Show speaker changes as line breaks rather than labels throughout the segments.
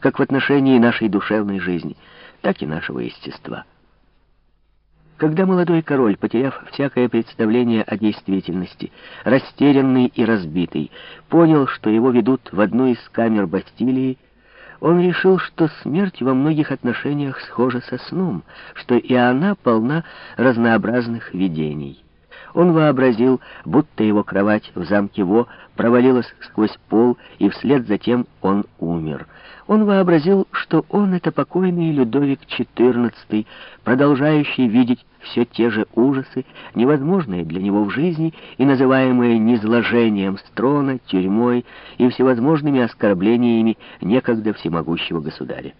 как в отношении нашей душевной жизни, так и нашего естества. Когда молодой король, потеряв всякое представление о действительности, растерянный и разбитый, понял, что его ведут в одну из камер Бастилии, он решил, что смерть во многих отношениях схожа со сном, что и она полна разнообразных видений. Он вообразил, будто его кровать в замке Во провалилась сквозь пол, и вслед за тем он умер. Он вообразил, что он — это покойный Людовик XIV, продолжающий видеть все те же ужасы, невозможные для него в жизни и называемые низложением с трона, тюрьмой и всевозможными оскорблениями некогда всемогущего государя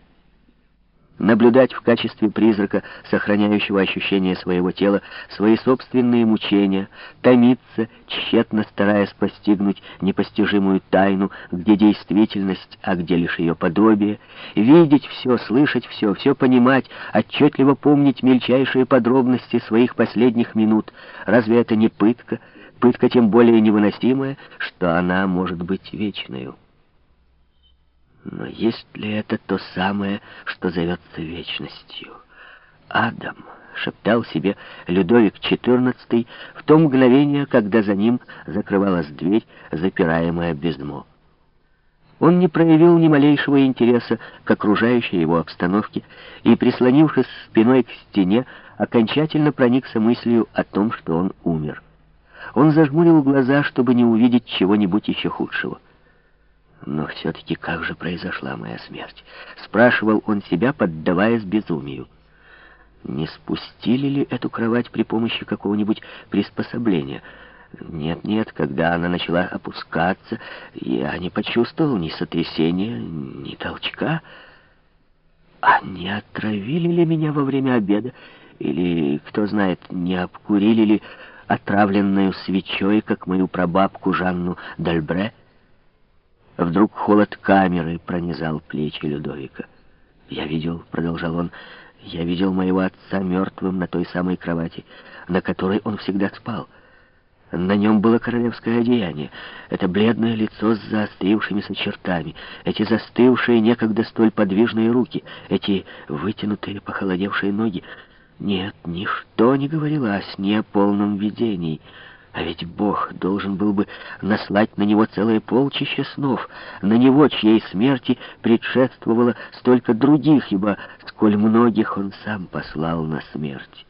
наблюдать в качестве призрака, сохраняющего ощущение своего тела, свои собственные мучения, томиться, тщетно стараясь постигнуть непостижимую тайну, где действительность, а где лишь ее подобие, видеть все, слышать все, все понимать, отчетливо помнить мельчайшие подробности своих последних минут. Разве это не пытка? Пытка тем более невыносимая, что она может быть вечной. Но есть ли это то самое, что зовется вечностью? Адам, шептал себе Людовик XIV в то мгновение, когда за ним закрывалась дверь, запираемая безмо. Он не проявил ни малейшего интереса к окружающей его обстановке и, прислонившись спиной к стене, окончательно проникся мыслью о том, что он умер. Он зажмурил глаза, чтобы не увидеть чего-нибудь еще худшего. Но все-таки как же произошла моя смерть? Спрашивал он себя, поддаваясь безумию. Не спустили ли эту кровать при помощи какого-нибудь приспособления? Нет-нет, когда она начала опускаться, я не почувствовал ни сотрясения, ни толчка. А не отравили ли меня во время обеда? Или, кто знает, не обкурили ли отравленную свечой, как мою прабабку Жанну Дальбре? Вдруг холод камеры пронизал плечи Людовика. «Я видел», — продолжал он, — «я видел моего отца мертвым на той самой кровати, на которой он всегда спал. На нем было королевское одеяние, это бледное лицо с заострившимися чертами, эти застывшие некогда столь подвижные руки, эти вытянутые похолодевшие ноги. Нет, ничто не говорило о сне полном видений». А ведь Бог должен был бы наслать на него целое полчище снов, на него, чьей смерти предшествовало столько других, ибо сколь многих он сам послал на смерть.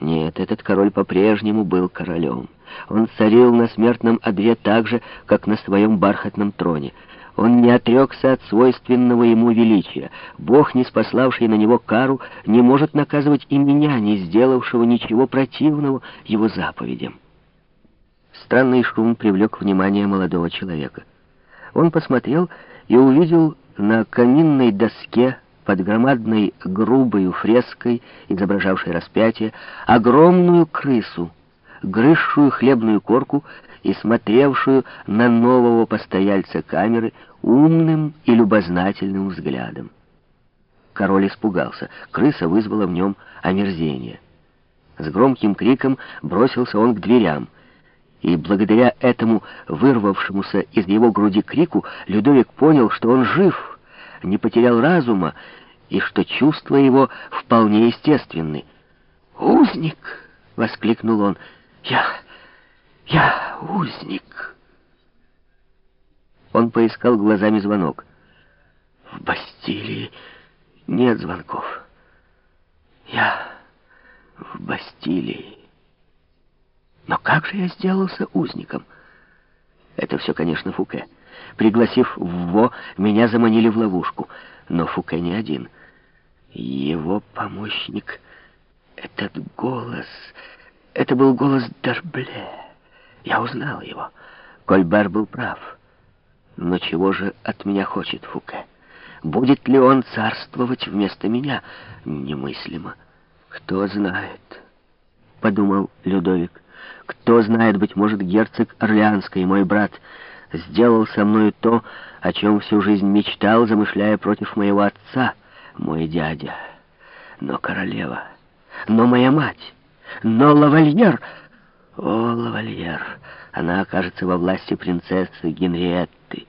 Нет, этот король по-прежнему был королем. Он царил на смертном одре так же, как на своем бархатном троне. Он не отрекся от свойственного ему величия. Бог, не спаславший на него кару, не может наказывать и меня, не сделавшего ничего противного его заповедям. Странный шум привлек внимание молодого человека. Он посмотрел и увидел на каминной доске под громадной грубой фреской, изображавшей распятие, огромную крысу, грызшую хлебную корку и смотревшую на нового постояльца камеры умным и любознательным взглядом. Король испугался. Крыса вызвала в нем омерзение. С громким криком бросился он к дверям — и благодаря этому вырвавшемуся из его груди крику Людовик понял, что он жив, не потерял разума, и что чувства его вполне естественны. «Узник!» — воскликнул он. «Я... я узник!» Он поискал глазами звонок. «В Бастилии нет звонков. Я в Бастилии». Но как же я сделался узником? Это все, конечно, Фуке. Пригласив Во, меня заманили в ловушку. Но Фуке не один. Его помощник... Этот голос... Это был голос Дарбле. Я узнал его. Кольбер был прав. Но чего же от меня хочет Фуке? Будет ли он царствовать вместо меня? Немыслимо. Кто знает, — подумал Людовик. Кто знает, быть может, герцог Орлеанский, мой брат, сделал со мною то, о чем всю жизнь мечтал, замышляя против моего отца, мой дядя. Но королева, но моя мать, но лавальер... О, лавальер, она окажется во власти принцессы Генриетты,